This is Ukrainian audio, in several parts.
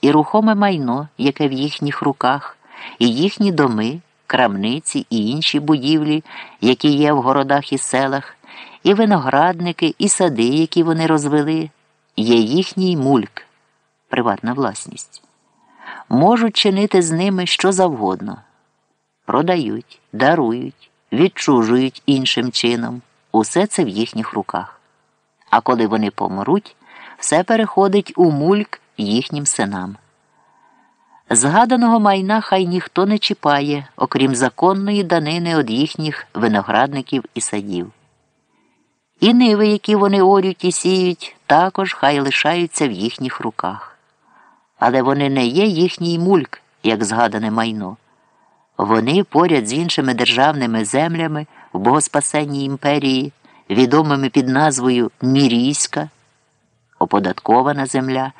і рухоме майно, яке в їхніх руках, і їхні доми, крамниці і інші будівлі, які є в городах і селах, і виноградники, і сади, які вони розвели, є їхній мульк, приватна власність. Можуть чинити з ними що завгодно. Продають, дарують, відчужують іншим чином. Усе це в їхніх руках. А коли вони помруть, все переходить у мульк їхнім синам. Згаданого майна хай ніхто не чіпає, окрім законної данини від їхніх виноградників і садів. І ниви, які вони орють і сіють, також хай лишаються в їхніх руках. Але вони не є їхній мульк, як згадане майно. Вони поряд з іншими державними землями в богоспасенній імперії, відомими під назвою Мірійська, оподаткована земля,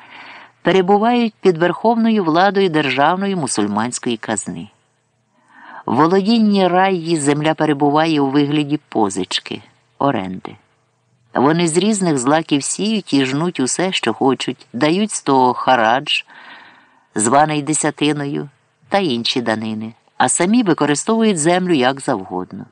перебувають під верховною владою державної мусульманської казни. В володінні раї земля перебуває у вигляді позички, оренди. Вони з різних злаків сіють і жнуть усе, що хочуть, дають з того харадж, званий десятиною, та інші данини, а самі використовують землю як завгодно.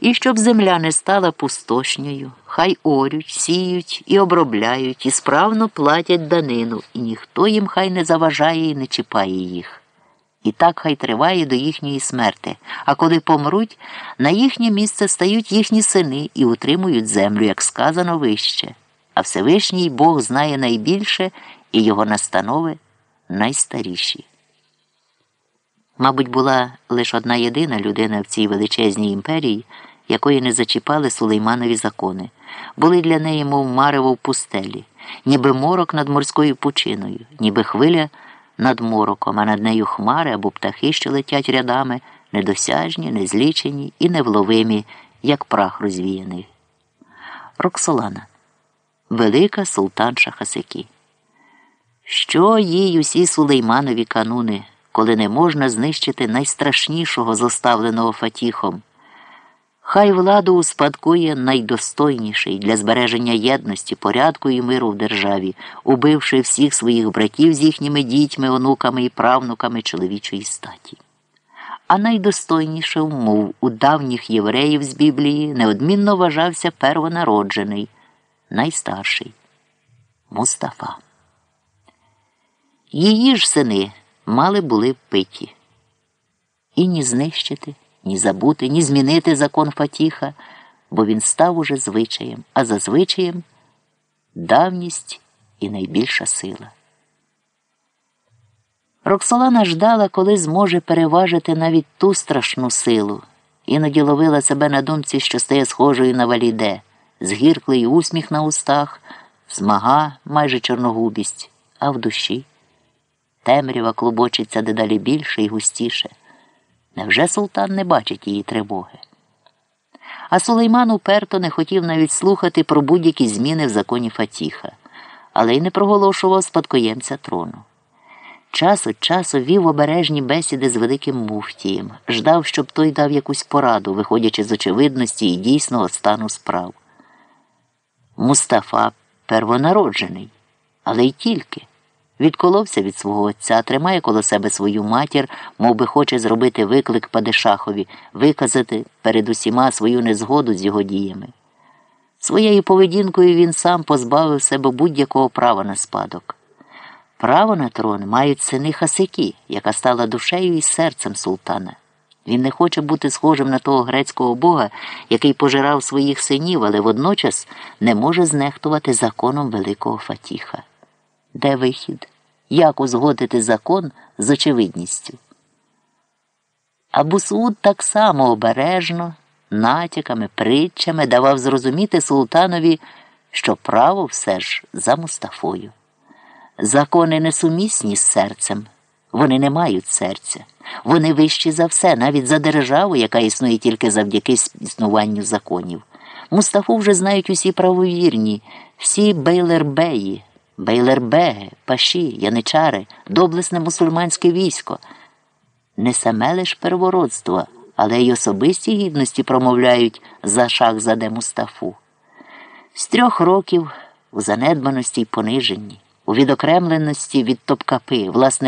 І щоб земля не стала пустошньою, хай орють, сіють і обробляють, і справно платять данину, і ніхто їм хай не заважає і не чіпає їх. І так хай триває до їхньої смерти, а коли помруть, на їхнє місце стають їхні сини і утримують землю, як сказано вище. А Всевишній Бог знає найбільше і його настанови найстаріші. Мабуть, була лише одна єдина людина в цій величезній імперії, якої не зачіпали сулейманові закони, були для неї, мов марево в пустелі, ніби морок над морською пучиною, ніби хвиля над мороком, а над нею хмари або птахи, що летять рядами, недосяжні, незлічені і невловимі, як прах розвіяний. Роксолана, велика султанша Хасики. Що їй усі сулейманові кануни, коли не можна знищити найстрашнішого зоставленого фатіхом? Хай владу успадкує найдостойніший для збереження єдності, порядку і миру в державі, убивши всіх своїх братів з їхніми дітьми, онуками і правнуками чоловічої статі. А найдостойніше умов у давніх євреїв з Біблії неодмінно вважався первонароджений, найстарший Мустафа. Її ж сини мали були питі. І ні знищити ні забути, ні змінити закон Фатіха, бо він став уже звичаєм, а за звичаєм давність і найбільша сила. Роксолана ждала, коли зможе переважити навіть ту страшну силу, іноді ловила себе на думці, що стає схожою на валіде, згірклий усміх на устах, змага, майже чорногубість, а в душі темрява клубочиться дедалі більше і густіше. Невже султан не бачить її тривоги? А Сулейман уперто не хотів навіть слухати про будь-які зміни в законі Фатіха, але й не проголошував спадкоємця трону. Час від часу вів обережні бесіди з великим муфтієм, ждав, щоб той дав якусь пораду, виходячи з очевидності і дійсного стану справ. Мустафа первонароджений, але й тільки відколовся від свого отця, тримає коло себе свою матір, мов би хоче зробити виклик Падишахові, виказати перед усіма свою незгоду з його діями. Своєю поведінкою він сам позбавив себе будь-якого права на спадок. Право на трон мають сини Хасики, яка стала душею і серцем султана. Він не хоче бути схожим на того грецького бога, який пожирав своїх синів, але водночас не може знехтувати законом великого Фатіха. Де вихід? Як узгодити закон з очевидністю? Абусуд так само обережно, натяками, притчами давав зрозуміти султанові, що право все ж за Мустафою. Закони несумісні з серцем, вони не мають серця, вони вищі за все, навіть за державу, яка існує тільки завдяки існуванню законів. Мустафу вже знають усі правовірні, всі бейлербеї. Бейлербеги, паші, яничари, доблесне мусульманське військо. Не саме лиш первородство, але й особисті гідності промовляють за шах заде Мустафу. З трьох років у занедбаності й пониженні. у відокремленості від топкапи, власне,